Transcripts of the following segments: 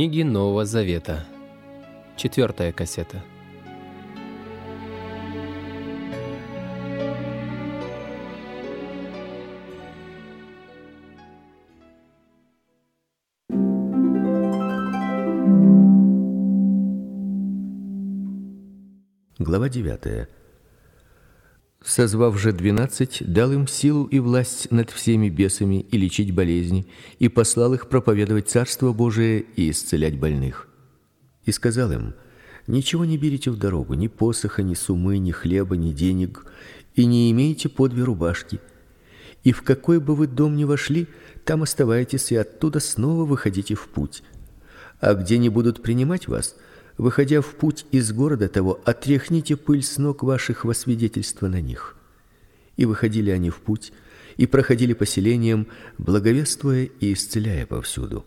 Книги Нового Завета. Четвертая кассета. Глава 9. Созвав же двенадцать, дал им силу и власть над всеми бесами и лечить болезни, и послал их проповедовать Царство Божие и исцелять больных. И сказал им: Ничего не берите в дорогу, ни посоха, ни сумы, ни хлеба, ни денег, и не имейте по две рубашки. И в какой бы вы дом ни вошли, там оставайтесь и оттуда снова выходите в путь. А где не будут принимать вас, выходя в путь из города того, отряхните пыль с ног ваших во свидетельство на них. И выходили они в путь и проходили по селениям, благовествуя и исцеляя повсюду.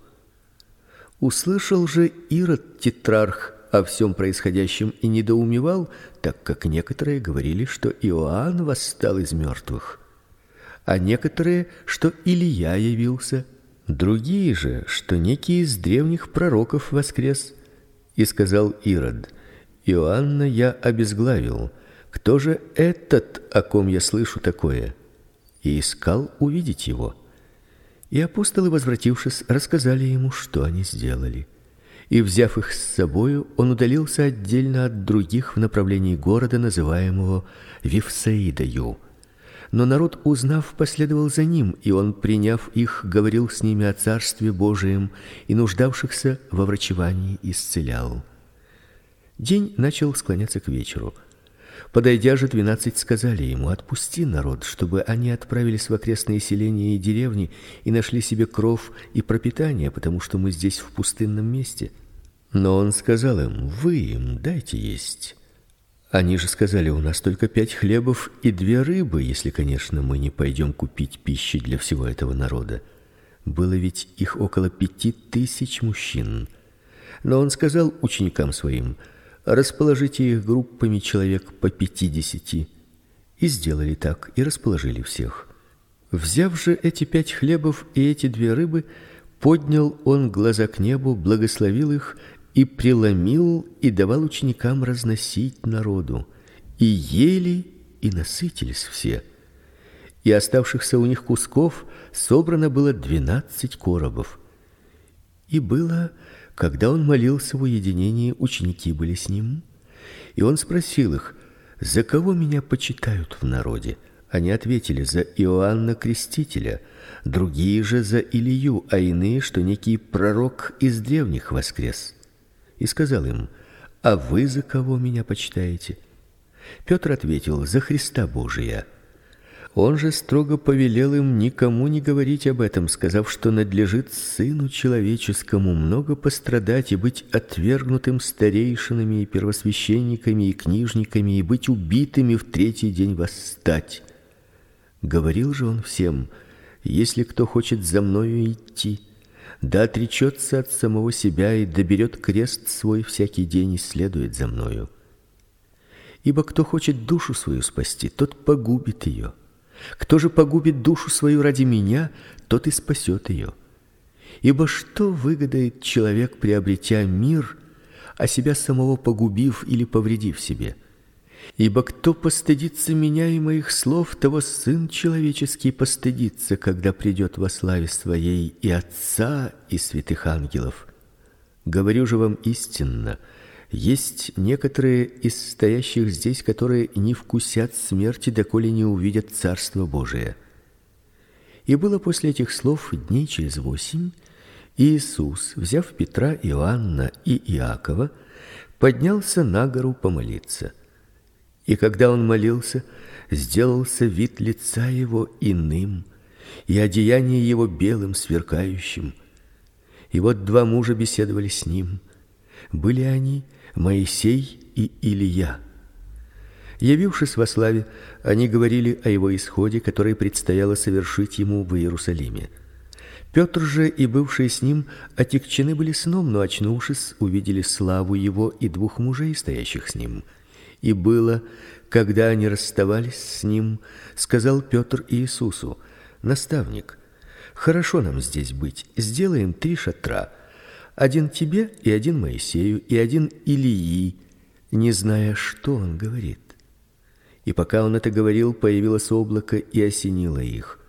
Услышал же Ирод тетрарх о всем происходящем и недоумевал, так как некоторые говорили, что Иоанн восстал из мертвых, а некоторые, что Илия явился, другие же, что некий из древних пророков воскрес. И сказал Ирод: Иоанна я обезглавил. Кто же этот, о ком я слышу такое? И искал увидеть его. И апостолы, возвратившись, рассказали ему, что они сделали. И взяв их с собою, он удалился отдельно от других в направлении города, называемого Вифсаидою. Но народ, узнав, последовал за ним, и он, приняв их, говорил с ними о царстве Божием и нуждавшихся во врачевании исцелял. День начал склоняться к вечеру. Подойдя же двенадцать сказали ему: "Отпусти народ, чтобы они отправились в окрестные селения и деревни и нашли себе кров и пропитание, потому что мы здесь в пустынном месте". Но он сказал им: "Вы им дайте есть". Они же сказали: "У нас только пять хлебов и две рыбы, если, конечно, мы не пойдем купить пищи для всего этого народа". Было ведь их около пяти тысяч мужчин. Но он сказал ученикам своим: "Расположите их группами человек по пятидесяти". И сделали так, и расположили всех. Взяв же эти пять хлебов и эти две рыбы, поднял он глаза к небу, благословил их и преломил и давал ученикам разносить народу. И ели и насытились все. И оставшихся у них кусков собрано было двенадцать коробов. И было, когда он молился в уединении, ученики были с ним, и он спросил их: "За кого меня почитают в народе?" Они ответили: "За Иоанна Крестителя" другие же за Илию, а иные, что некий пророк из древних воскрес и сказал им: "А вы за кого меня почитаете?" Петр ответил: "За Христа Божия". Он же строго повелел им никому не говорить об этом, сказав, что надлежит сыну человеческому много пострадать и быть отвергнутым старейшинами и первосвященниками и книжниками и быть убитыми в третий день восстать. Говорил же он всем: если кто хочет за мною идти, да отречется от самого себя и доберет крест свой всякий день и следует за мною. Ибо кто хочет душу свою спасти, тот погубит ее. Кто же погубит душу свою ради меня, тот и спасет ее. Ибо что выгодает человек, приобретя мир, а себя самого погубив или повредив себе? Ибо кто постыдится меня и моих слов, того сын человеческий постыдится, когда придет во славе своей и Отца и святых ангелов. Говорю же вам истинно, есть некоторые из стоящих здесь, которые не вкусят смерти, доколе не увидят Царство Божие. И было после этих слов дней через восемь, Иисус, взяв Петра, Иоанна и Иакова, поднялся на гору помолиться. И когда он молился, сделался вид лица его иным, и одеяние его белым сверкающим. И вот два мужа беседовали с ним. Были они Моисей и Илия. Явившись во славе, они говорили о его исходе, который предстояло совершить ему в Иерусалиме. Петр же и бывшие с ним отягчены были сном, но очнувшись, увидели славу его и двух мужей, стоящих с ним. И было, когда они расставались с ним, сказал Петр Иисусу: "Наставник, хорошо нам здесь быть. Сделаем три шатра: Один тебе и один Моисею и один Илии, не зная, что он говорит. И пока он это говорил, появилось облако и осенило их.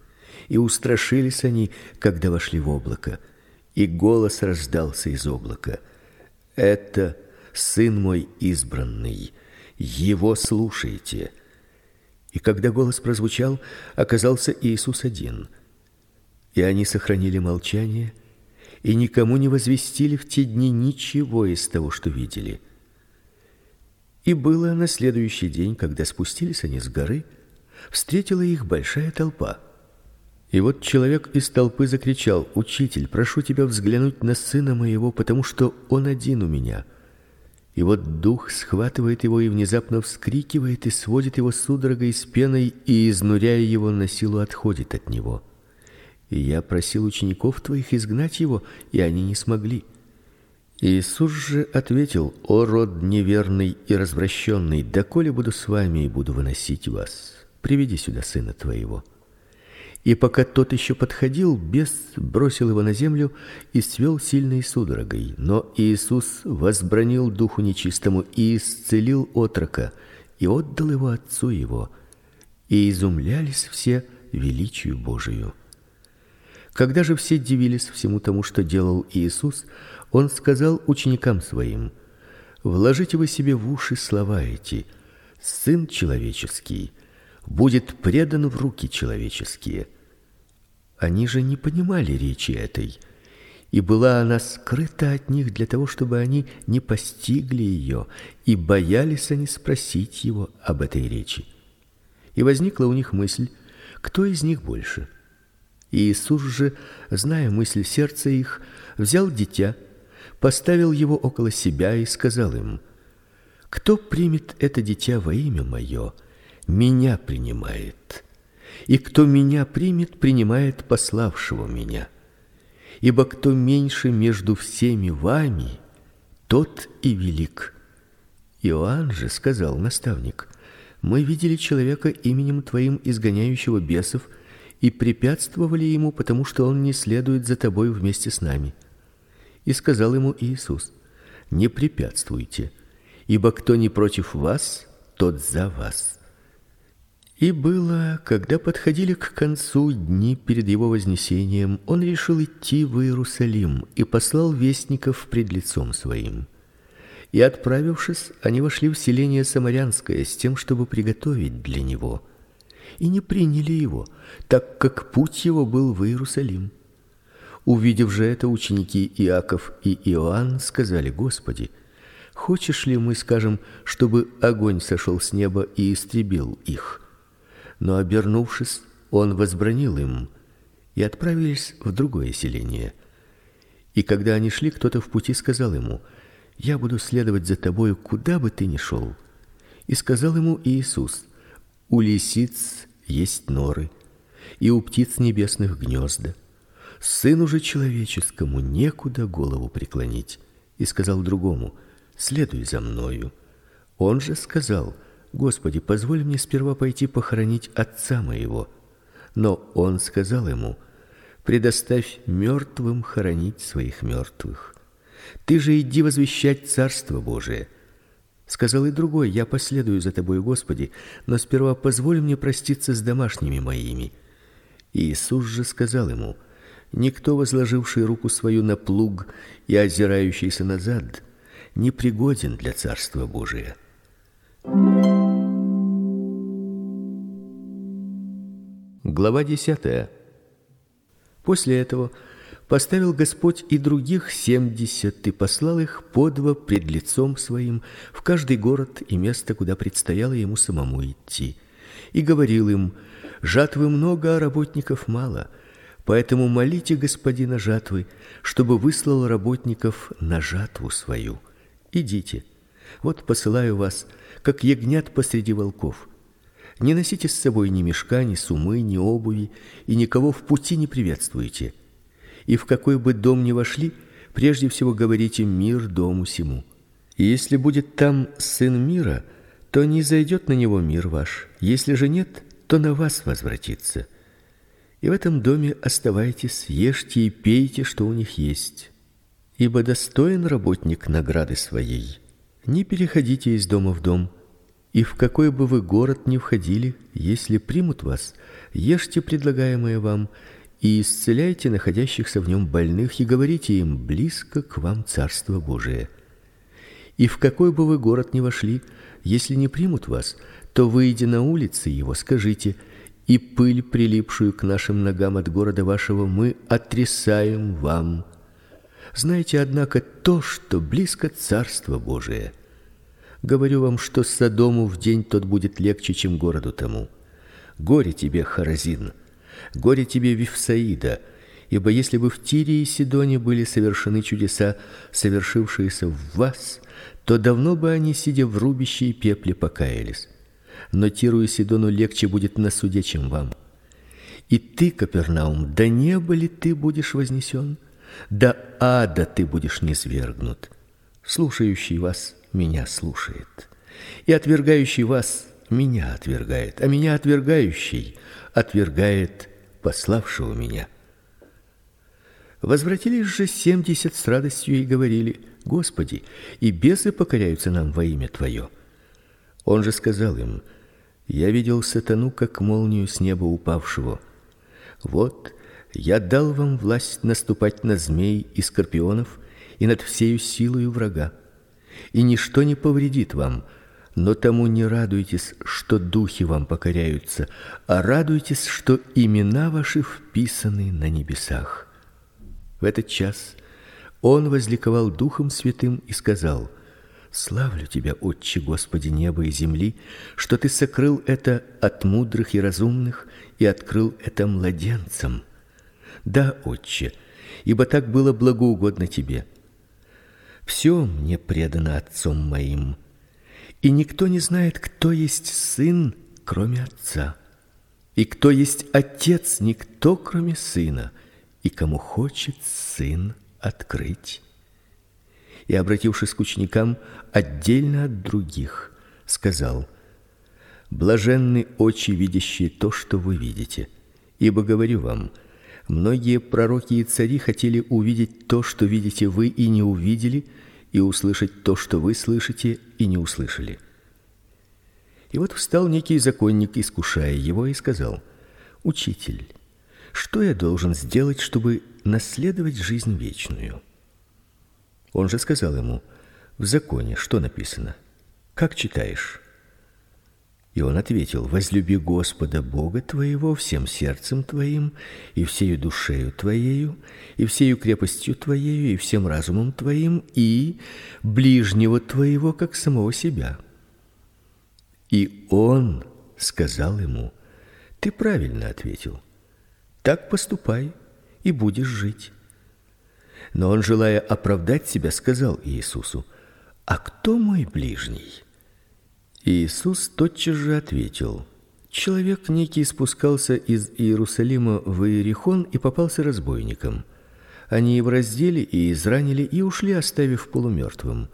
И устрашились они, когда вошли в облако. И голос раздался из облака: "Это сын мой избранный, его слушайте". И когда голос прозвучал, оказался Иисус один. И они сохранили молчание и никому не возвестили в те дни ничего из того, что видели. И было на следующий день, когда спустились они с горы, встретила их большая толпа. И вот человек из толпы закричал: "Учитель, прошу тебя взглянуть на сына моего, потому что он один у меня". И вот дух схватывает его и внезапно вскрикивает и сводит его судорогой с пеной и изнуряя его на силу отходит от него. И я просил учеников твоих изгнать его, и они не смогли. Иисус же ответил: "О род неверный и развращенный, доколе буду с вами и буду выносить вас? Приведи сюда сына твоего". И пока тот еще подходил, бес бросил его на землю и свел сильной судорогой. Но Иисус возбранил духу нечистому и исцелил отрока и отдал его отцу его. И изумлялись все величию Божию. Когда же все дивились всему тому, что делал Иисус, он сказал ученикам своим: "Вложите вы себе в уши слова эти: Сын человеческий будет предан в руки человеческие". Они же не понимали речи этой, и была она скрыта от них для того, чтобы они не постигли ее, и боялись они спросить его об этой речи. И возникла у них мысль: кто из них больше? И Иисус же, зная мысль сердца их, взял дитя, поставил его около себя и сказал им: Кто примет это дитя во имя мое, меня принимает. И кто меня примет, принимает пославшего меня. Ибо кто меньше между всеми вами, тот и велик. Иоанн же сказал наставник: Мы видели человека именем твоим изгоняющего бесов и препятствовали ему, потому что он не следует за тобой вместе с нами. И сказал ему Иисус: Не препятствуйте, ибо кто не против вас, тот за вас. И было, когда подходили к концу дни перед его вознесением, он решил идти в Иерусалим и послал вестников пред лицом своим. И отправившись, они вошли в селение самарянское с тем, чтобы приготовить для него и не приняли его, так как путь его был в Иерусалим. Увидев же это, ученики Иаков и Иоанн сказали: "Господи, хочешь ли мы скажем, чтобы огонь сошел с неба и истребил их?" Но обернувшись, он возбранил им, и отправились в другое селение. И когда они шли, кто-то в пути сказал ему: "Я буду следовать за тобою, куда бы ты ни шел". И сказал ему Иисус: у лисиц есть норы, и у птиц небесных гнезда. Сыну же человеческому некуда голову преклонить. И сказал другому: "Следуй за мною". Он же сказал: "Господи, позволь мне сперва пойти похоронить отца моего". Но он сказал ему: "Предоставь мертвым хоронить своих мертвых. Ты же иди возвещать царство Божие". Сказал и другой: "Я последую за тобой, Господи, но сперва позволь мне проститься с домашними моими". Иисус же сказал ему: "Никто, возложивший руку свою на плуг и озирающийся назад, не пригоден для царства Божия". Глава 10. После этого поставил Господь и других семьдесят и послал их по два пред лицом своим в каждый город и место, куда предстояло ему самому идти. И говорил им: жатвы много, а работников мало. Поэтому молите господина жатвы, чтобы выслал работников на жатву свою. Идите. Вот посылаю вас, как ягнят посреди волков. Не носите с собой ни мешка, ни сумы, ни обуви, и никого в пути не приветствуйте и в какой бы дом ни вошли, прежде всего говорите мир дому сему. И если будет там сын мира, то не зайдет на него мир ваш. Если же нет, то на вас возвратится. И в этом доме оставайтесь, ешьте и пейте, что у них есть. Ибо достоин работник награды своей. Не переходите из дома в дом, и в какой бы вы город ни входили, если примут вас, ешьте предлагаемое вам и исцеляйте находящихся в нем больных и говорите им: близко к вам царство Божие. И в какой бы вы город ни вошли, если не примут вас, то выйдя на улицы его, скажите: и пыль, прилипшую к нашим ногам от города вашего, мы отрисаем вам. Знаете, однако, то, что близко царство Божие. Говорю вам, что Содому в день тот будет легче, чем городу тому. Горе тебе, Харазин! Горе тебе, Вифсаида! Ибо если бы в Тире и Сидоне были совершены чудеса, совершившиеся в вас, то давно бы они, сидя в рубище и пепле, покаялись но Тиру и Сидону легче будет на суде, чем вам. И ты, Капернаум, до неба ли ты будешь вознесен? До ада ты будешь низвергнут. Слушающий вас меня слушает, и отвергающий вас меня отвергает, а меня отвергающий отвергает пославшего меня. Возвратились же семьдесят с радостью и говорили: Господи, и бесы покоряются нам во имя твое. Он же сказал им: я видел сатану как молнию с неба упавшего. Вот я дал вам власть наступать на змей и скорпионов и над всею силою врага. И ничто не повредит вам. Но тому не радуйтесь, что духи вам покоряются, а радуйтесь, что имена ваши вписаны на небесах. В этот час он возликовал духом святым и сказал: Славлю тебя, Отче Господи неба и земли, что ты сокрыл это от мудрых и разумных и открыл это младенцам. Да, Отче, ибо так было благоугодно тебе. Все мне предано отцом моим, и никто не знает, кто есть сын, кроме отца, и кто есть отец, никто, кроме сына, и кому хочет сын открыть. И, обратившись к ученикам отдельно от других, сказал: Блаженны очи, видящие то, что вы видите. Ибо говорю вам, многие пророки и цари хотели увидеть то, что видите вы и не увидели, и услышать то, что вы слышите и не услышали. И вот встал некий законник, искушая его, и сказал: Учитель, что я должен сделать, чтобы наследовать жизнь вечную? Он же сказал ему: "В законе что написано? Как читаешь?" И он ответил: "Возлюби Господа Бога твоего всем сердцем твоим и всею душею твоею и всею крепостью твоею и всем разумом твоим и ближнего твоего как самого себя". И он сказал ему: "Ты правильно ответил. Так поступай, и будешь жить". Но он, желая оправдать себя, сказал Иисусу: "А кто мой ближний?" Иисус тотчас же ответил: Человек некий спускался из Иерусалима в Иерихон и попался разбойникам. Они его раздели и изранили и ушли, оставив полумертвым.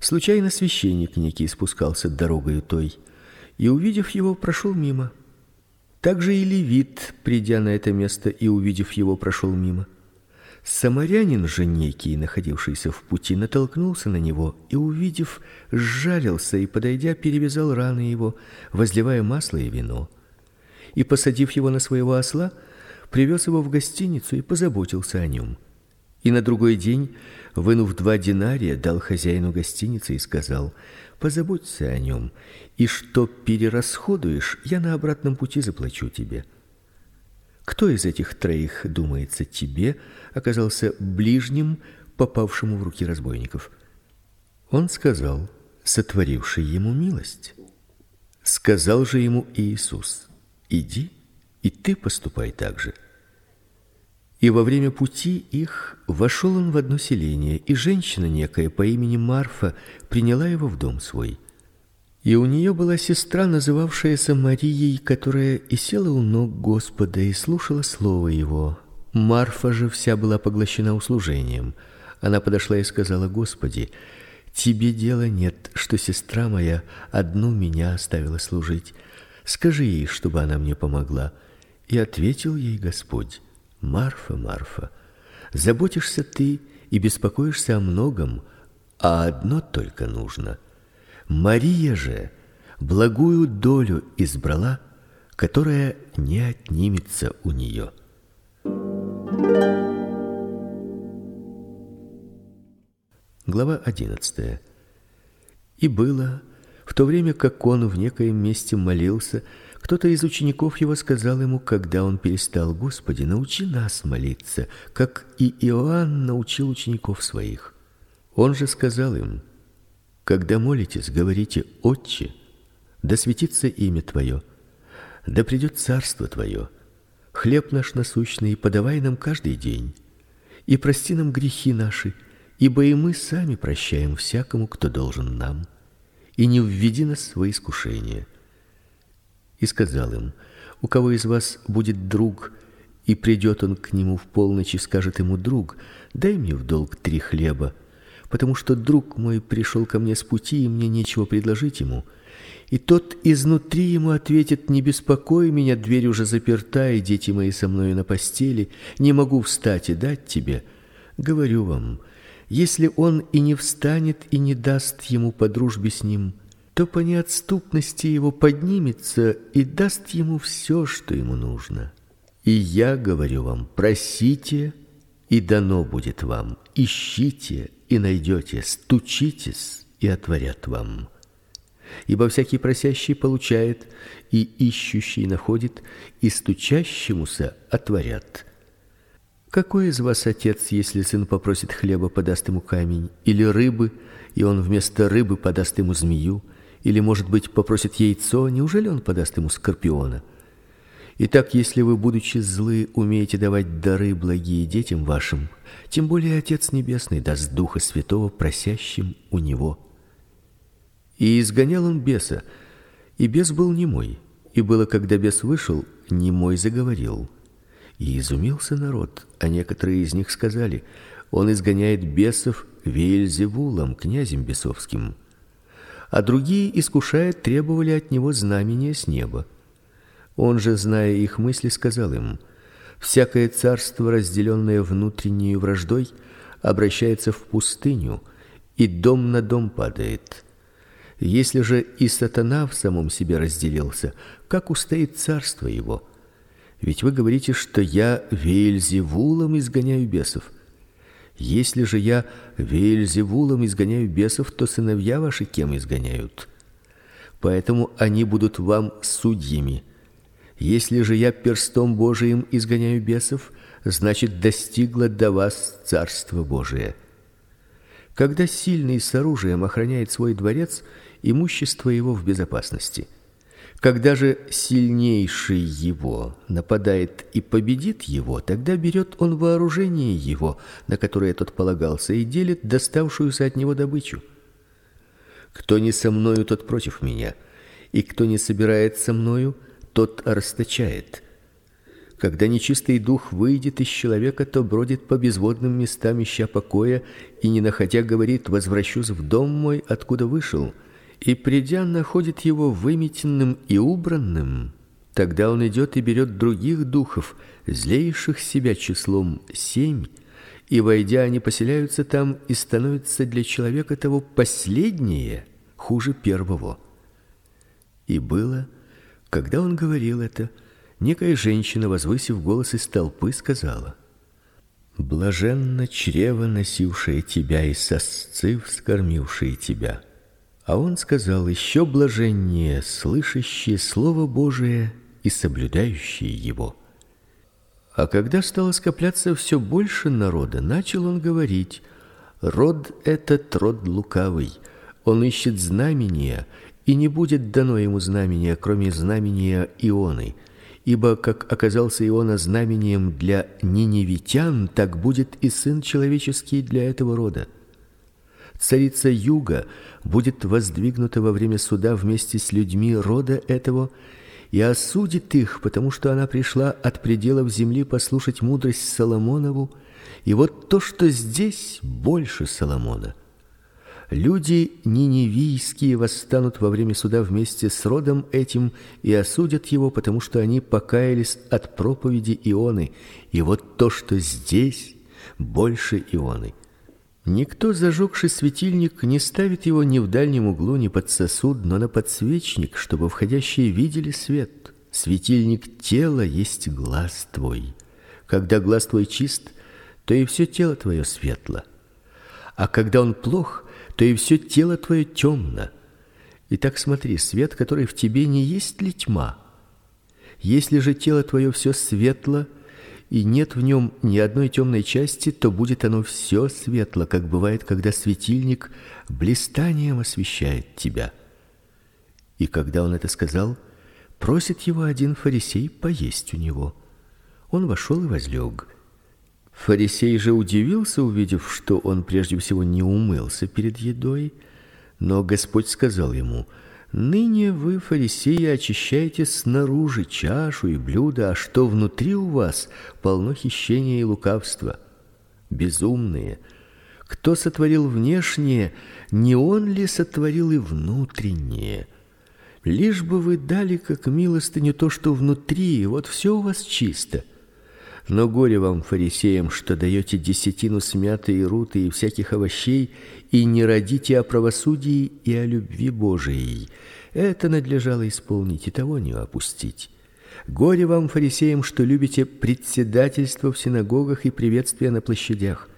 Случайно священник некий спускался дорогою той и, увидев его, прошел мимо. Также и левит, придя на это место и увидев его, прошел мимо. Самарянин же некий, находившийся в пути, натолкнулся на него и, увидев, сжалился и, подойдя, перевязал раны его, возливая масло и вино. И, посадив его на своего осла, привез его в гостиницу и позаботился о нем. И на другой день, вынув два динария, дал хозяину гостиницы и сказал: "Позаботься о нем, и что перерасходуешь, я на обратном пути заплачу тебе". Кто из этих троих, думается тебе, оказался ближним, попавшему в руки разбойников? Он сказал: сотворивший ему милость. Сказал же ему Иисус: иди, и ты поступай так же. И во время пути их вошел он в одно селение, и женщина некая по имени Марфа приняла его в дом свой. И у нее была сестра, называвшаяся Марией, которая и села у ног Господа и слушала слово его. Марфа же вся была поглощена услужением. Она подошла и сказала: "Господи, тебе дела нет, что сестра моя одну меня оставила служить. Скажи ей, чтобы она мне помогла". И ответил ей Господь: "Марфа, Марфа, Заботишься ты и беспокоишься о многом, а одно только нужно. Мария же благую долю избрала, которая не отнимется у нее. Глава 11. И было в то время, как он в некоем месте молился, кто-то из учеников его сказал ему, когда он перестал: "Господи, научи нас молиться, как и Иоанн научил учеников своих". Он же сказал им: "Когда молитесь, говорите: Отче, да светится имя твое, да придет царство твое. Хлеб наш насущный подавай нам каждый день, и прости нам грехи наши, ибо и мы сами прощаем всякому, кто должен нам, и не введи нас в искушение". И сказал им: "У кого из вас будет друг, и придет он к нему в полночь и скажет ему: друг, дай мне в долг три хлеба, потому что друг мой пришел ко мне с пути, и мне нечего предложить ему". И тот изнутри ему ответит: "Не беспокой меня, дверь уже заперта, и дети мои со мною на постели, не могу встать и дать тебе". Говорю вам, если он и не встанет и не даст ему по дружбе с ним, то по неотступности его поднимется и даст ему все, что ему нужно. И я говорю вам: просите, и дано будет вам; ищите и найдете; стучитесь, и отворят вам. Ибо всякий просящий получает, и ищущий находит, и стучащемуся отворят. Какой из вас отец, если сын попросит хлеба, подаст ему камень, или рыбы, и он вместо рыбы подаст ему змею, или, может быть, попросит яйцо, неужели он подаст ему скорпиона? Итак, если вы, будучи злы, умеете давать дары благие детям вашим, тем более Отец небесный даст Духа Святого просящим у него. И изгонял он беса, и бес был немой. И было, когда бес вышел, немой заговорил. И изумился народ, а некоторые из них сказали: он изгоняет бесов Веельзевулом, князем бесовским. А другие, искушая, требовали от него знамения с неба. Он же, зная их мысли, сказал им: всякое царство, разделенное внутренней враждой, обращается в пустыню, и дом на дом падает. Если же и сатана в самом себе разделился, как устоит царство его? Ведь вы говорите, что я Веельзевулом изгоняю бесов. Если же я Веельзевулом изгоняю бесов, то сыновья ваши кем изгоняют? Поэтому они будут вам судьями. Если же я перстом Божиим изгоняю бесов, значит достигло до вас царство Божие. Когда сильный с оружием охраняет свой дворец, имущество его в безопасности. Когда же сильнейший его нападает и победит его, тогда берет он вооружение его, на которое тот полагался, и делит доставшуюся от него добычу. Кто не со мною, тот против меня, и кто не собирает со мною, тот расточает. Когда нечистый дух выйдет из человека, то бродит по безводным местам ища покоя, и не находя говорит: возвращусь в дом мой, откуда вышел и придя находит его выметенным и убранным, тогда он идет и берет других духов, злейших себя числом семь, и войдя они поселяются там и становятся для человека того последнее хуже первого. И было, когда он говорил это, некая женщина, возвысив голос из толпы, сказала: Блаженно чрево носившее тебя и сосцы вскормившие тебя. А он сказал: еще блаженнее слышащие слово Божие и соблюдающие его. А когда стало скопляться все больше народа, начал он говорить: род этот род лукавый, он ищет знамения, и не будет дано ему знамения, кроме знамения Ионы. Ибо как оказался Иона знамением для ниневитян, так будет и сын человеческий для этого рода. Царица Юга будет воздвигнута во время суда вместе с людьми рода этого и осудит их, потому что она пришла от пределов земли послушать мудрость Соломонову, и вот то, что здесь больше Соломона. Люди ниневийские восстанут во время суда вместе с родом этим и осудят его, потому что они покаялись от проповеди Ионы. И вот то, что здесь больше Ионы. Никто, зажегший светильник, не ставит его ни в дальнем углу, ни под сосуд, но на подсвечник, чтобы входящие видели свет. Светильник тела есть глаз твой. Когда глаз твой чист, то и все тело твое светло. А когда он плох, то и все тело твое темно. Итак, смотри, свет, который в тебе, не есть ли тьма? Если же тело твое все светло, и нет в нем ни одной темной части, то будет оно все светло, как бывает, когда светильник блистанием освещает тебя. И когда он это сказал, просит его один фарисей поесть у него. Он вошел и возлег. Фарисей же удивился, увидев, что он прежде всего не умылся перед едой, но Господь сказал ему: Ныне вы, фарисеи, очищаете снаружи чашу и блюдо, а что внутри у вас, полно хищения и лукавства. Безумные, кто сотворил внешнее, не он ли сотворил и внутреннее? Лишь бы вы дали как милостыню то, что внутри, вот все у вас чисто. Но горе вам, фарисеям, что даете десятину смятой и руты и всяких овощей, и не родите о правосудии и о любви Божией. Это надлежало исполнить и того не опустить. Горе вам, фарисеям, что любите председательство в синагогах и приветствия на площадях.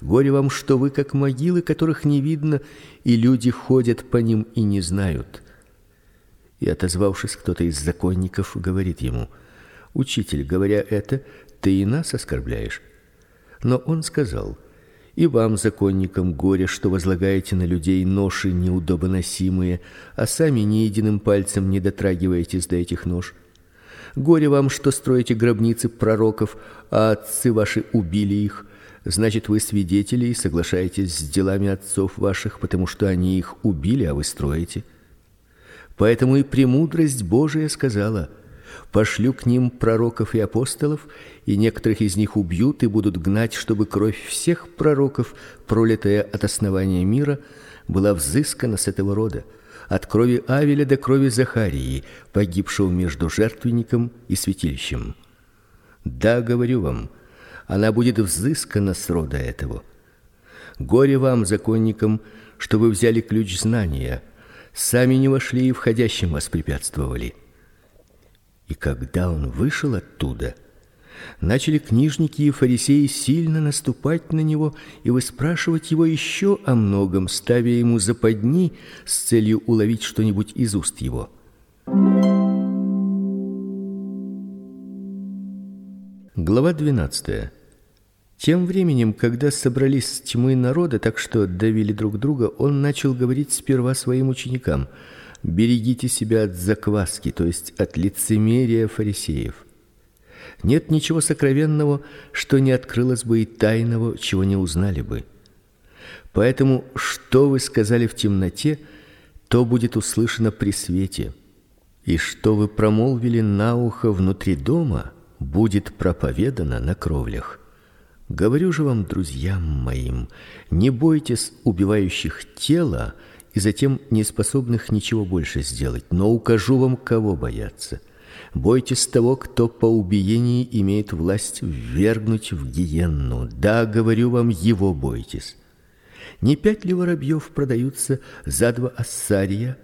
Горе вам, что вы как могилы, которых не видно, и люди ходят по ним и не знают. И отозвавшись кто-то из законников, говорит ему: Учитель, говоря это, ты и нас оскорбляешь. Но он сказал: и вам, законникам, горе, что возлагаете на людей ноши неудобоносимые, а сами ни единым пальцем не дотрагиваетесь до этих нож. Горе вам, что строите гробницы пророков, а отцы ваши убили их. Значит, вы свидетели и соглашаетесь с делами отцов ваших, потому что они их убили, а вы строите. Поэтому и премудрость Божия сказала: Пошлю к ним пророков и апостолов, и некоторых из них убьют и будут гнать, чтобы кровь всех пророков, пролитая от основания мира, была взыскана с этого рода, от крови Авеля до крови Захарии, погибшего между жертвенником и святилищем. Да, говорю вам, она будет взыскана с рода этого. Горе вам, законникам, что вы взяли ключ знания, сами не вошли и входящим воспрепятствовали. И когда он вышел оттуда, начали книжники и фарисеи сильно наступать на него и выспрашивать его еще о многом, ставя ему западни с целью уловить что-нибудь из уст его. Глава 12. Тем временем, когда собрались тьмы народа, так что давили друг друга, он начал говорить сперва своим ученикам: берегите себя от закваски, то есть от лицемерия фарисеев. Нет ничего сокровенного, что не открылось бы и тайного, чего не узнали бы. Поэтому что вы сказали в темноте, то будет услышано при свете, и что вы промолвили на ухо внутри дома, будет проповедано на кровлях. Говорю же вам, друзьям моим, не бойтесь убивающих тела, и затем неспособных ничего больше сделать, но укажу вам, кого бояться. Бойтесь того, кто по убиении имеет власть ввергнуть в гиенну. Да, говорю вам, его бойтесь. Не пять ли воробьев продаются за два ассария,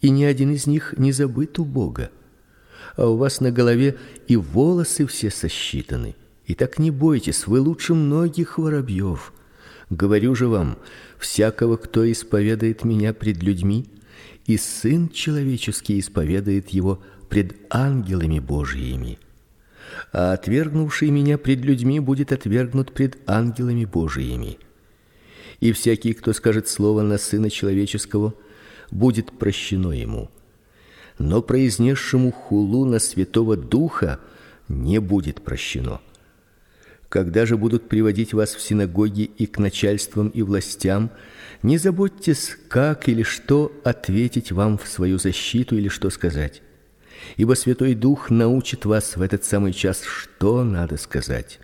и ни один из них не забыт у Бога? А у вас на голове и волосы все сосчитаны. И так не бойтесь, вы лучше многих воробьев. Говорю же вам, всякого, кто исповедает меня пред людьми, и сын человеческий исповедает его пред ангелами Божиими. А отвергнувший меня пред людьми будет отвергнут пред ангелами Божиими. И всякий, кто скажет слово на сына человеческого, будет прощено ему. Но произнесшему хулу на святого духа не будет прощено. Когда же будут приводить вас в синагоги и к начальствам и властям, не заботьтесь, как или что ответить вам в свою защиту или что сказать. Ибо Святой Дух научит вас в этот самый час, что надо сказать.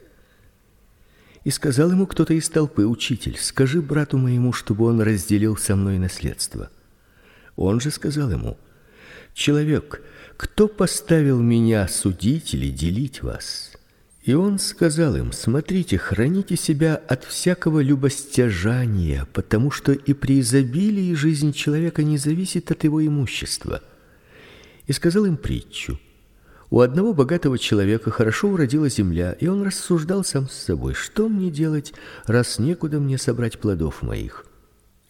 И сказал ему кто-то из толпы: "Учитель, скажи брату моему, чтобы он разделил со мной наследство". Он же сказал ему: "Человек, кто поставил меня судить или делить вас?" И он сказал им: "Смотрите, храните себя от всякого любостяжания, потому что и при изобилии жизнь человека не зависит от его имущества". И сказал им притчу: у одного богатого человека хорошо уродила земля, и он рассуждал сам с собой: что мне делать, раз некуда мне собрать плодов моих?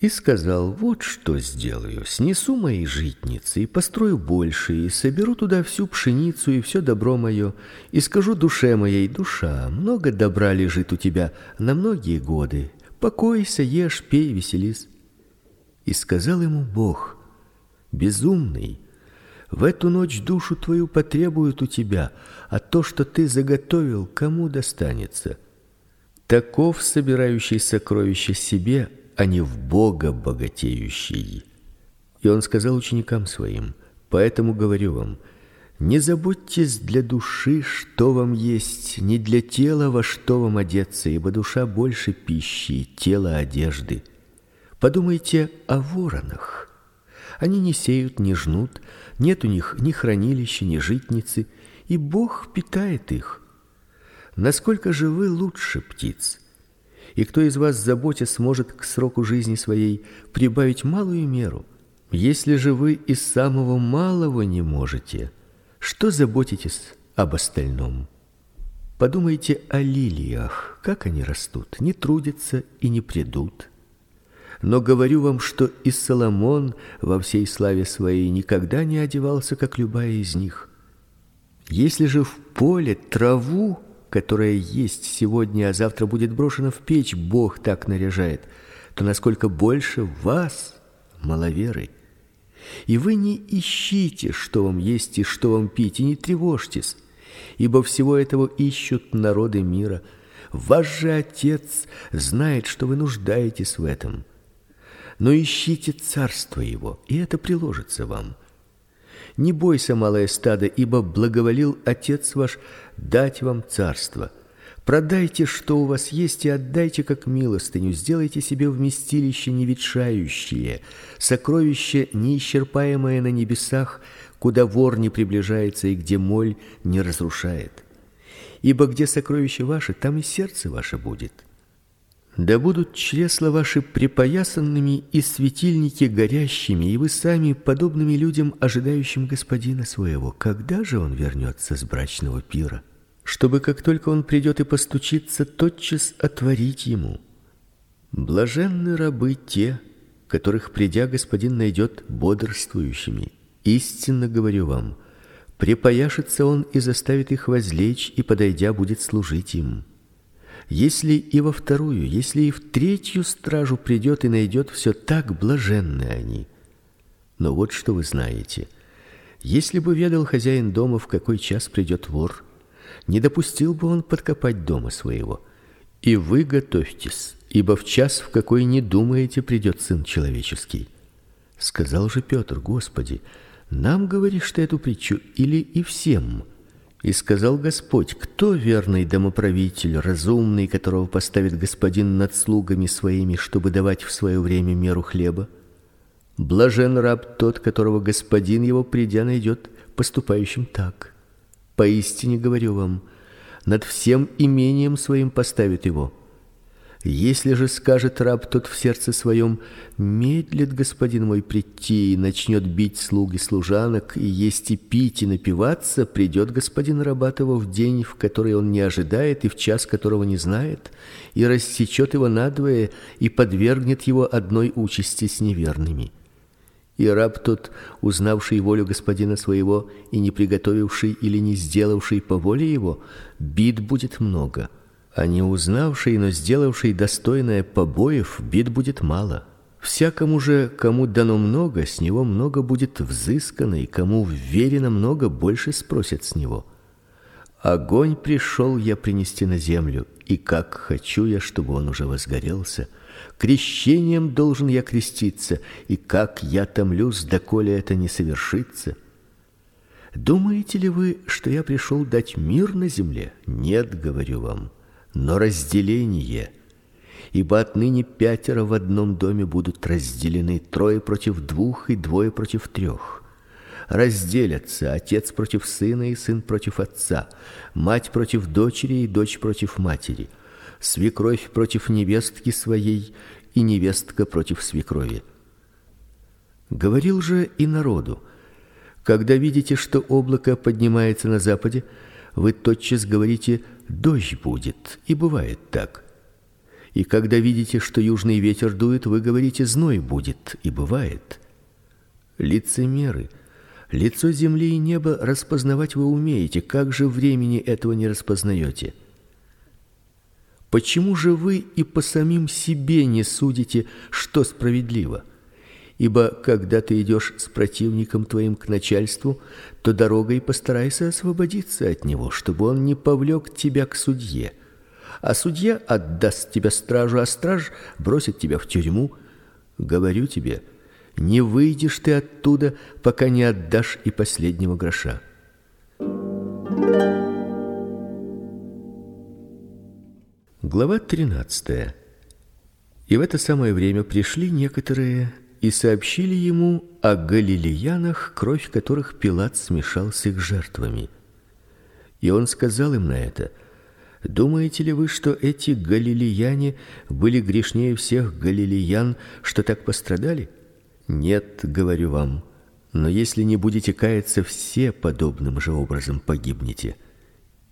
И сказал: вот что сделаю: снесу мои житницы и построю больше, и соберу туда всю пшеницу и все добро мое, и скажу душе моей: душа, много добра лежит у тебя на многие годы. Покойся, ешь, пей, веселись. И сказал ему Бог: безумный, в эту ночь душу твою потребуют у тебя, а то, что ты заготовил, кому достанется? Таков собирающий сокровища себе, а не в Бога богатеющий. И он сказал ученикам своим: "Поэтому говорю вам: не заботьтесь для души, что вам есть, не для тела, во что вам одеться, ибо душа больше пищи, тело одежды. Подумайте о воронах. Они не сеют, не жнут, нет у них ни хранилища, ни житницы, и Бог питает их. Насколько же вы лучше птиц? И кто из вас, заботясь, сможет к сроку жизни своей прибавить малую меру? Если же вы из самого малого не можете, что заботитесь об остальном? Подумайте о лилиях, как они растут, не трудятся и не придут. Но говорю вам, что и Соломон во всей славе своей никогда не одевался, как любая из них. Если же в поле траву, которая есть сегодня, а завтра будет брошена в печь, Бог так наряжает, то насколько больше вас, маловеры. И вы не ищите, что вам есть и что вам пить, и не тревожьтесь, ибо всего этого ищут народы мира. Ваш же Отец знает, что вы нуждаетесь в этом но ищите царство его, и это приложится вам. Не бойся, малое стадо, ибо благоволил Отец ваш дать вам царство. Продайте, что у вас есть, и отдайте как милостыню. Сделайте себе вместилище неветшающее, сокровище неисчерпаемое на небесах, куда вор не приближается и где моль не разрушает. Ибо где сокровище ваше, там и сердце ваше будет. Да будут чресла ваши припоясанными и светильники горящими, и вы сами подобными людям, ожидающим господина своего. Когда же он вернется с брачного пира, чтобы как только он придет и постучится, тотчас отворить ему? Блаженны рабы те, которых придя господин найдет бодрствующими. Истинно говорю вам, припояшется он и заставит их возлечь, и подойдя будет служить им. Если и во вторую, если и в третью стражу придет и найдет все так блаженны они. Но вот что вы знаете: если бы ведал хозяин дома, в какой час придет вор, не допустил бы он подкопать дома своего. И вы готовьтесь, ибо в час, в какой не думаете, придет сын человеческий. Сказал же Петр: Господи, нам говоришь ты эту притчу или и всем? И сказал Господь: Кто верный домоправитель, разумный, которого поставит господин над слугами своими, чтобы давать в свое время меру хлеба? Блажен раб тот, которого господин его придя найдет поступающим так. Поистине говорю вам, над всем имением своим поставит его. Если же скажет раб тот в сердце своем: медлит господин мой прийти и начнет бить слуг и служанок и есть и пить и напиваться, придет господин раба того в день, в который он не ожидает и в час которого не знает, и рассечет его надвое и подвергнет его одной участи с неверными. И раб тот, узнавший волю господина своего и не приготовивший или не сделавший по воле его, бит будет много а не узнавший, но сделавший достойное побоев, бит будет мало. Всякому же, кому дано много, с него много будет взыскано, и кому вверено много, больше спросят с него. Огонь пришел я принести на землю, и как хочу я, чтобы он уже возгорелся. Крещением должен я креститься, и как я томлюсь, доколе это не совершится. Думаете ли вы, что я пришел дать мир на земле? Нет, говорю вам но разделение. Ибо отныне пятеро в одном доме будут разделены, трое против двух и двое против трех. разделятся отец против сына и сын против отца, мать против дочери и дочь против матери, свекровь против невестки своей и невестка против свекрови. Говорил же и народу: когда видите, что облако поднимается на западе, вы тотчас говорите: дождь будет, и бывает так. И когда видите, что южный ветер дует, вы говорите: зной будет, и бывает. Лицемеры, лицо земли и неба распознавать вы умеете, как же времени этого не распознаете? Почему же вы и по самим себе не судите, что справедливо? Ибо когда ты идешь с противником твоим к начальству, то дорогой постарайся освободиться от него, чтобы он не повлек тебя к судье. А судья отдаст тебя стражу, а страж бросит тебя в тюрьму. Говорю тебе, не выйдешь ты оттуда, пока не отдашь и последнего гроша. Глава 13. И в это самое время пришли некоторые и сообщили ему о галилеянах, кровь которых Пилат смешал с их жертвами. И он сказал им на это: Думаете ли вы, что эти галилеяне были грешнее всех галилеян, что так пострадали? Нет, говорю вам. Но если не будете каяться, все подобным же образом погибнете.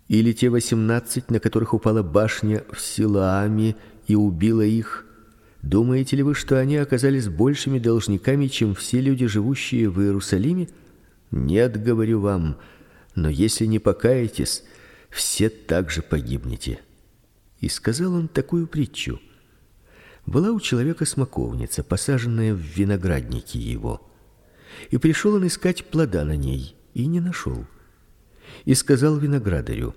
Или те восемнадцать, на которых упала башня в Силааме и убила их, Думаете ли вы, что они оказались большими должниками, чем все люди, живущие в Иерусалиме? Нет, говорю вам, но если не покаетесь, все также погибнете. И сказал он такую притчу: Была у человека смоковница, посаженная в винограднике его. И пришел он искать плода на ней, и не нашел. И сказал виноградарю: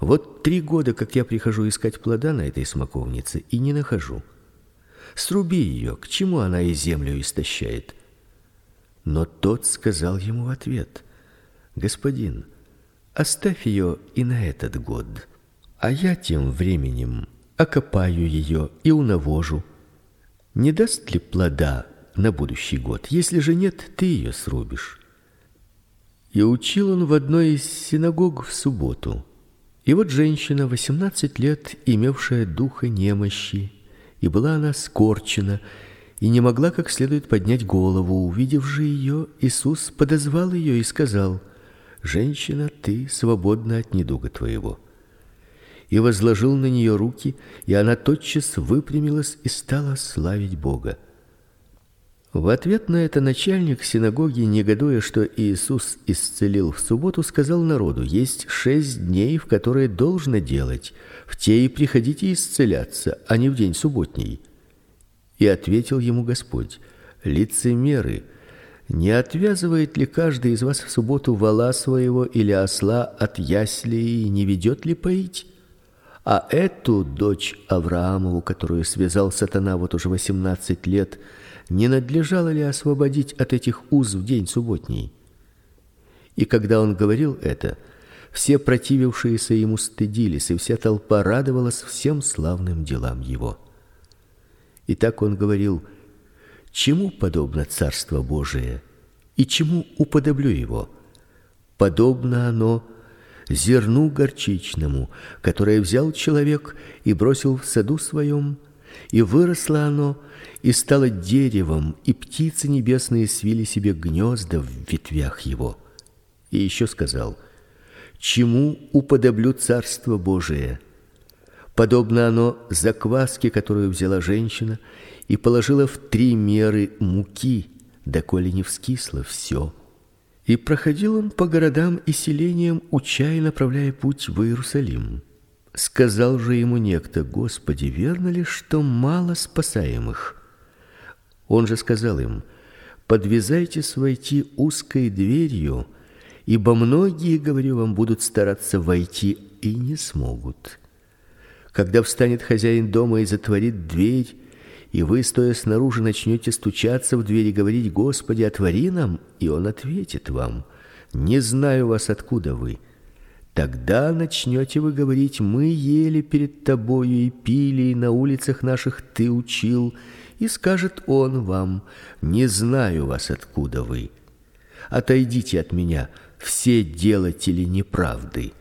Вот три года, как я прихожу искать плода на этой смоковнице, и не нахожу. Сруби ее, к чему она и землю истощает? Но тот сказал ему в ответ: Господин, оставь ее и на этот год, а я тем временем окопаю ее и унавожу. Не даст ли плода на будущий год? Если же нет, ты ее срубишь. И учил он в одной из синагог в субботу. И вот женщина, восемнадцать лет, имевшая духа немощи, и была она скорчена и не могла как следует поднять голову. Увидев же ее, Иисус подозвал ее и сказал: "Женщина, ты свободна от недуга твоего". И возложил на нее руки, и она тотчас выпрямилась и стала славить Бога. В ответ на это начальник синагоги, негодуя, что Иисус исцелил в субботу, сказал народу: "Есть шесть дней, в которые должно делать, в те и приходите исцеляться, а не в день субботний". И ответил ему Господь: "Лицемеры, не отвязывает ли каждый из вас в субботу вола своего или осла от ясли и не ведет ли поить? А эту дочь Авраамову, которую связал сатана вот уже восемнадцать лет, не надлежало ли освободить от этих уз в день субботний? И когда он говорил это, все противившиеся ему стыдились, и вся толпа радовалась всем славным делам его. И так он говорил: чему подобно царство Божие, и чему уподоблю его? Подобно оно зерну горчичному, которое взял человек и бросил в саду своем, и выросло оно, и стало деревом, и птицы небесные свили себе гнезда в ветвях его. И еще сказал: Чему уподоблю царство Божие? Подобно оно закваске, которую взяла женщина и положила в три меры муки, доколе не вскисло все. И проходил он по городам и селениям, уча и направляя путь в Иерусалим. Сказал же ему некто: "Господи, верно ли, что мало спасаемых?" Он же сказал им: "Подвязайтесь войти узкой дверью, ибо многие, говорю вам, будут стараться войти и не смогут. Когда встанет хозяин дома и затворит дверь, и вы, стоя снаружи, начнете стучаться в дверь и говорить: "Господи, отвори нам", и он ответит вам: "Не знаю вас, откуда вы". Тогда начнете вы говорить: "Мы ели перед тобою и пили, и на улицах наших ты учил" и скажет он вам: "Не знаю вас, откуда вы". Отойдите от меня, все делатели неправды.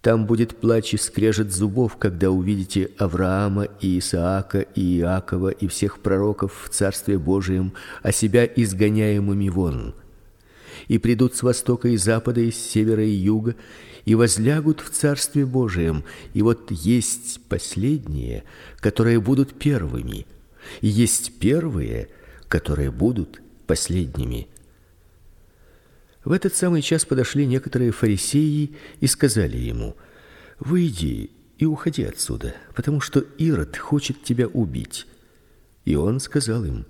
Там будет плач и скрежет зубов, когда увидите Авраама и Исаака и Иакова и всех пророков в Царстве Божием, а себя изгоняемыми вон. И придут с востока и запада, и с севера и юга, и возлягут в Царстве Божием. И вот есть последние, которые будут первыми, и есть первые, которые будут последними. В этот самый час подошли некоторые фарисеи и сказали ему: "Выйди и уходи отсюда, потому что Ирод хочет тебя убить". И он сказал им: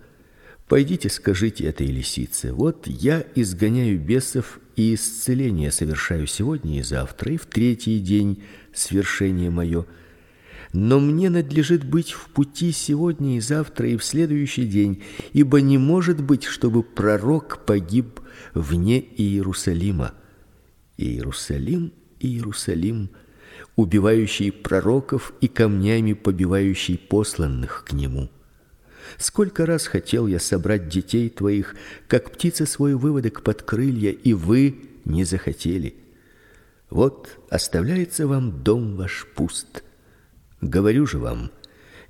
Пойдите, скажите этой лисице: вот я изгоняю бесов и исцеление совершаю сегодня и завтра, и в третий день свершение мое. Но мне надлежит быть в пути сегодня и завтра и в следующий день, ибо не может быть, чтобы пророк погиб вне Иерусалима. Иерусалим, Иерусалим, убивающий пророков и камнями побивающий посланных к нему. Сколько раз хотел я собрать детей твоих, как птица свой выводок под крылья, и вы не захотели. Вот оставляется вам дом ваш пуст. Говорю же вам,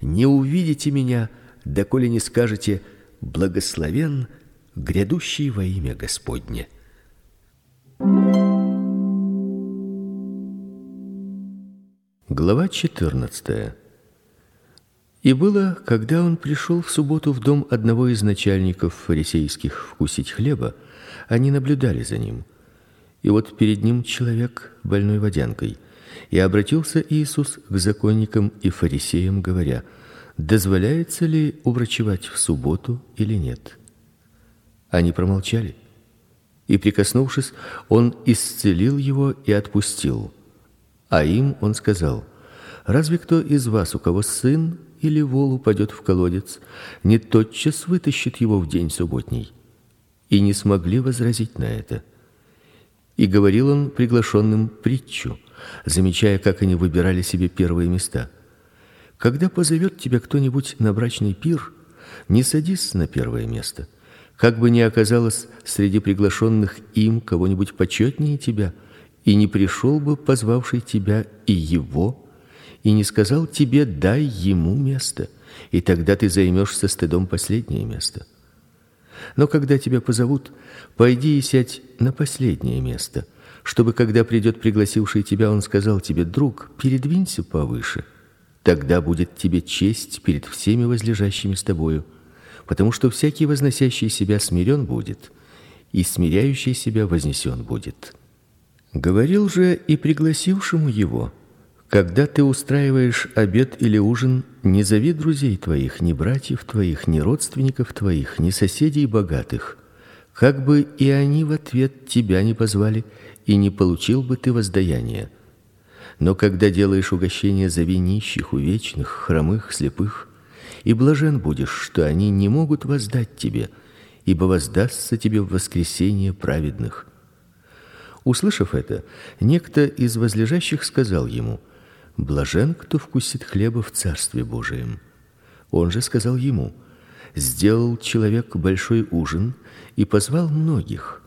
не увидите меня, доколе не скажете: благословен грядущий во имя Господне. Глава 14. И было, когда он пришел в субботу в дом одного из начальников фарисейских вкусить хлеба, они наблюдали за ним. И вот перед ним человек больной водянкой, и обратился Иисус к законникам и фарисеям, говоря: дозволяется ли уврачевать в субботу или нет? Они промолчали. И прикоснувшись, он исцелил его и отпустил. А им он сказал: Разве кто из вас, у кого сын или вол упадет в колодец, не тотчас вытащит его в день субботний? И не смогли возразить на это. И говорил он приглашенным притчу, замечая, как они выбирали себе первые места. Когда позовет тебя кто-нибудь на брачный пир, не садись на первое место как бы ни оказалось среди приглашенных им кого-нибудь почетнее тебя, и не пришел бы позвавший тебя и его, и не сказал тебе: "Дай ему место", и тогда ты займешь со стыдом последнее место. Но когда тебя позовут, пойди и сядь на последнее место, чтобы когда придет пригласивший тебя, он сказал тебе: "Друг, передвинься повыше". Тогда будет тебе честь перед всеми возлежащими с тобою потому что всякий возносящий себя смирен будет, и смиряющий себя вознесен будет. Говорил же и пригласившему его: когда ты устраиваешь обед или ужин, не зови друзей твоих, ни братьев твоих, ни родственников твоих, ни соседей богатых, как бы и они в ответ тебя не позвали, и не получил бы ты воздаяния. Но когда делаешь угощение, зови нищих, увечных, хромых, слепых, и блажен будешь, что они не могут воздать тебе, ибо воздастся тебе в воскресение праведных. Услышав это, некто из возлежащих сказал ему: Блажен, кто вкусит хлеба в царстве Божием. Он же сказал ему: Сделал человек большой ужин и позвал многих,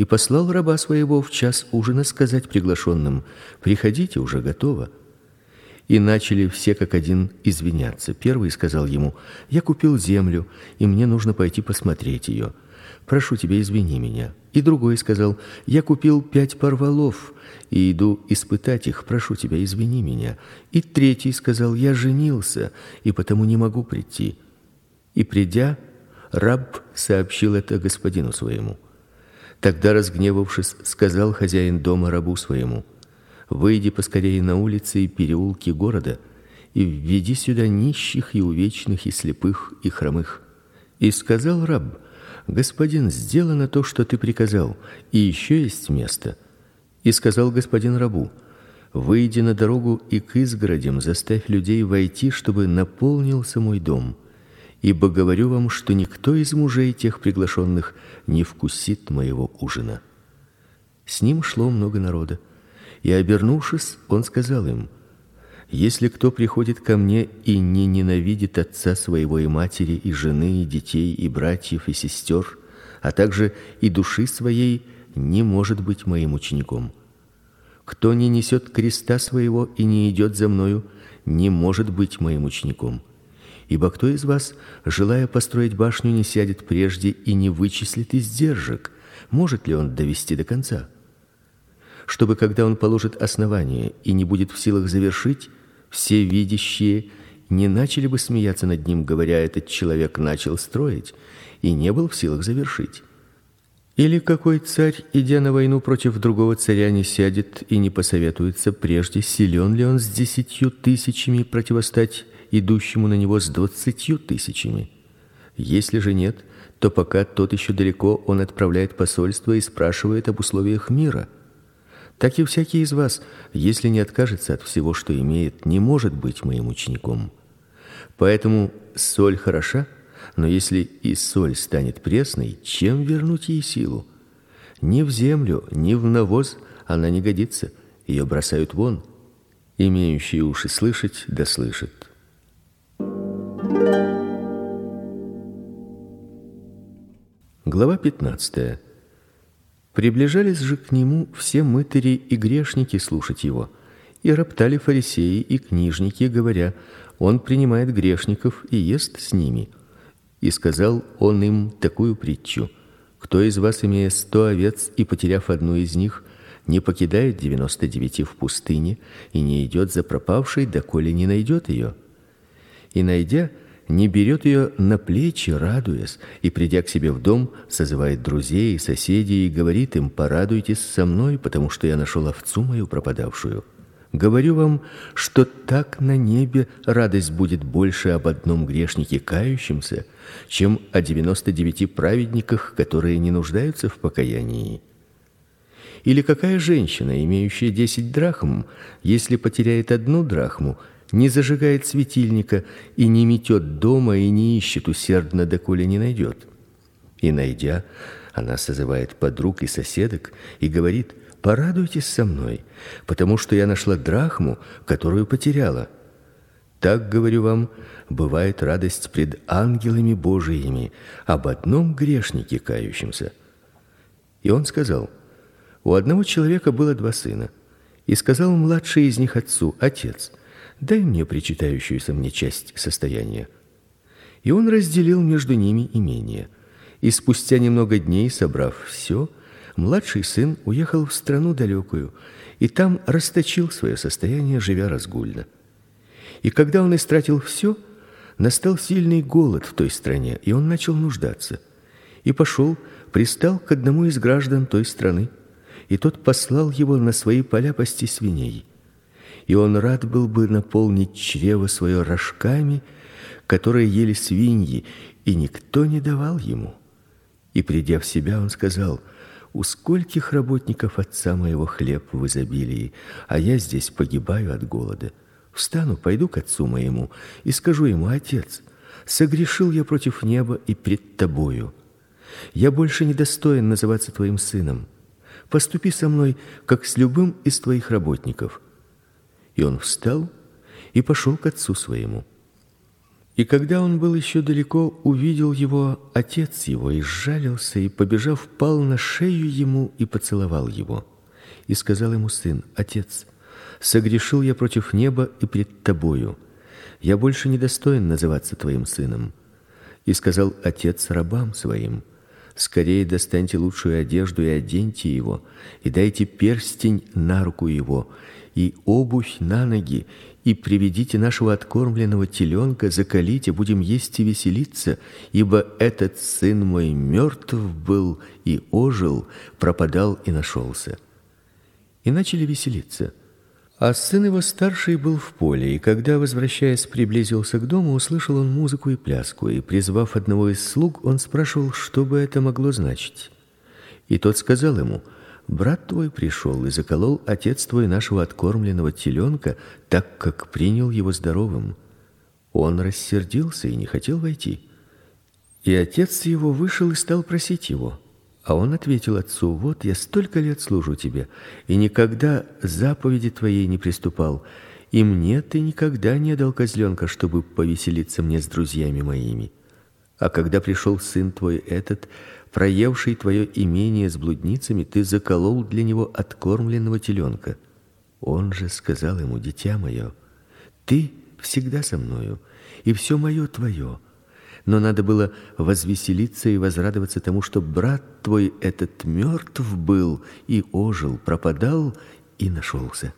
и послал раба своего в час ужина сказать приглашенным: Приходите, уже готово. И начали все как один извиняться. Первый сказал ему: "Я купил землю, и мне нужно пойти посмотреть ее. Прошу тебя, извини меня". И другой сказал: "Я купил пять парволов и иду испытать их. Прошу тебя, извини меня". И третий сказал: "Я женился, и потому не могу прийти". И придя, раб сообщил это господину своему. Тогда разгневавшись, сказал хозяин дома рабу своему: Выйди поскорее на улицы и переулки города и введи сюда нищих и увечных и слепых и хромых. И сказал раб: Господин, сделано то, что ты приказал, и еще есть место. И сказал господин рабу: Выйди на дорогу и к изгородям заставь людей войти, чтобы наполнился мой дом. Ибо говорю вам, что никто из мужей тех приглашенных не вкусит моего ужина. С ним шло много народа. И обернувшись, он сказал им: Если кто приходит ко мне и не ненавидит отца своего и матери, и жены, и детей, и братьев, и сестер, а также и души своей не может быть моим учеником. Кто не несет креста своего и не идет за мною, не может быть моим учеником. Ибо кто из вас, желая построить башню, не сядет прежде и не вычислит издержек, может ли он довести до конца? Чтобы когда он положит основание и не будет в силах завершить, все видящие не начали бы смеяться над ним, говоря: этот человек начал строить и не был в силах завершить. Или какой царь, идя на войну против другого царя, не сядет и не посоветуется прежде, силен ли он с десятью тысячами противостать идущему на него с двадцатью тысячами? Если же нет, то пока тот еще далеко, он отправляет посольство и спрашивает об условиях мира. Так и всякий из вас, если не откажется от всего, что имеет, не может быть моим учеником. Поэтому соль хороша, но если и соль станет пресной, чем вернуть ей силу? Ни в землю, ни в навоз она не годится, ее бросают вон. Имеющий уши слышать, да слышит. Глава 15. Приближались же к нему все мытари и грешники слушать его, и роптали фарисеи и книжники, говоря: он принимает грешников и ест с ними. И сказал он им такую притчу: Кто из вас, имея сто овец и потеряв одну из них, не покидает девяносто девяти в пустыне и не идет за пропавшей, доколе не найдет ее? И найдя, не берет ее на плечи, радуясь, и придя к себе в дом, созывает друзей и соседей и говорит им: "Порадуйтесь со мной, потому что я нашел овцу мою пропадавшую". Говорю вам, что так на небе радость будет больше об одном грешнике кающемся, чем о девяносто девяти праведниках, которые не нуждаются в покаянии. Или какая женщина, имеющая десять драхм, если потеряет одну драхму, не зажигает светильника и не метет дома и не ищет усердно, доколе не найдет? И найдя, она созывает подруг и соседок и говорит: Порадуйтесь со мной, потому что я нашла драхму, которую потеряла. Так говорю вам, бывает радость пред ангелами Божиими об одном грешнике кающемся. И он сказал: У одного человека было два сына, и сказал младший из них отцу: Отец, дай мне причитающуюся мне часть состояния. И он разделил между ними имение. И спустя немного дней, собрав все, Младший сын уехал в страну далекую и там расточил свое состояние, живя разгульно. И когда он истратил все, настал сильный голод в той стране, и он начал нуждаться. И пошел, пристал к одному из граждан той страны, и тот послал его на свои поля пасти свиней. И он рад был бы наполнить чрево свое рожками, которые ели свиньи, и никто не давал ему. И придя в себя, он сказал: у скольких работников отца моего хлеб в изобилии, а я здесь погибаю от голода. Встану, пойду к отцу моему и скажу ему: Отец, согрешил я против неба и пред тобою. Я больше не достоин называться твоим сыном. Поступи со мной, как с любым из твоих работников. И он встал и пошел к отцу своему. И когда он был еще далеко, увидел его отец его и сжалился и побежав пал на шею ему и поцеловал его. И сказал ему сын: Отец, согрешил я против неба и пред тобою. Я больше не достоин называться твоим сыном. И сказал отец рабам своим: Скорее достаньте лучшую одежду и оденьте его, и дайте перстень на руку его, и обувь на ноги, и приведите нашего откормленного теленка, заколите, будем есть и веселиться, ибо этот сын мой мертв был и ожил, пропадал и нашелся. И начали веселиться. А сын его старший был в поле, и когда, возвращаясь, приблизился к дому, услышал он музыку и пляску, и призвав одного из слуг, он спрашивал, что бы это могло значить. И тот сказал ему: Брат твой пришел и заколол отец твой нашего откормленного теленка, так как принял его здоровым. Он рассердился и не хотел войти. И отец его вышел и стал просить его. А он ответил отцу: "Вот я столько лет служу тебе и никогда заповеди твоей не приступал, и мне ты никогда не дал козленка, чтобы повеселиться мне с друзьями моими. А когда пришел сын твой этот, проевший твое имение с блудницами, ты заколол для него откормленного теленка. Он же сказал ему: "Дитя мое, ты всегда со мною, и все мое твое. Но надо было возвеселиться и возрадоваться тому, что брат твой этот мертв был и ожил, пропадал и нашелся.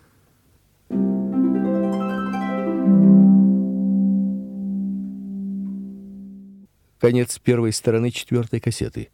Конец первой стороны четвертой кассеты.